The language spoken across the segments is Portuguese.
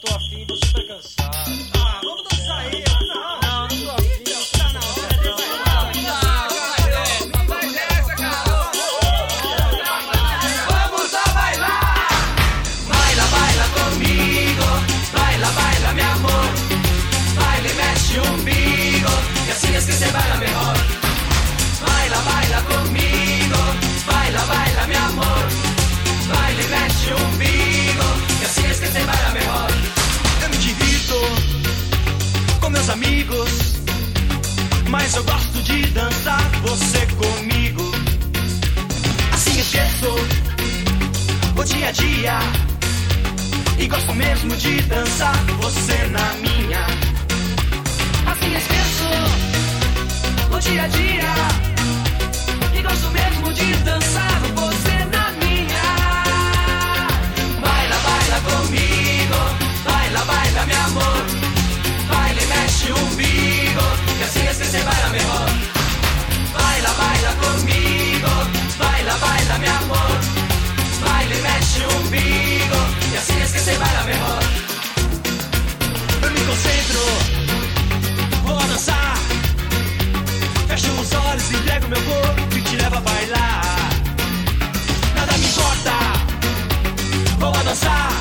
tô afim, tô super cansado. Ah, vamos dançar amigos, mas eu gosto de dançar você comigo. Assim esqueço o dia a dia e gosto mesmo de dançar você na minha. Assim esqueço o dia a dia meu corpo e te levo a bailar. Nada me importa, vou dançar.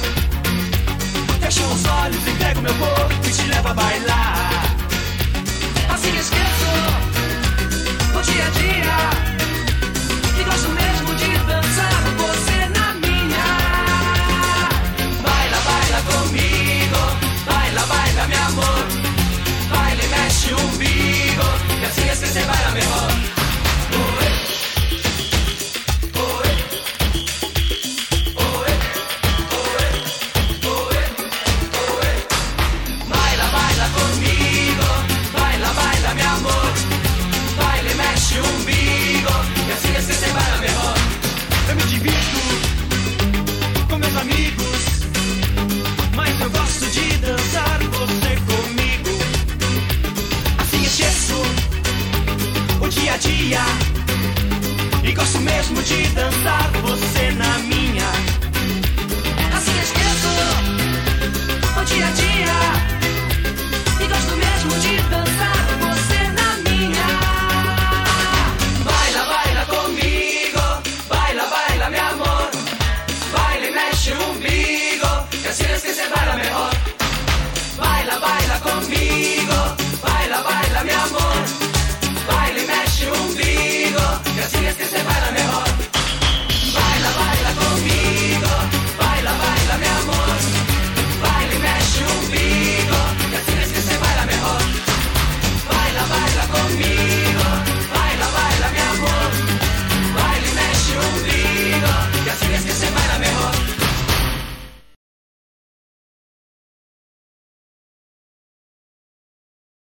Fecho os olhos, entrego meu corpo e te levo a bailar. Assim esqueço o dia a dia E gosto mesmo de dançar você na minha Baila, baila comigo Baila, baila, mi amor dia e gosto mesmo de dançar você na minha.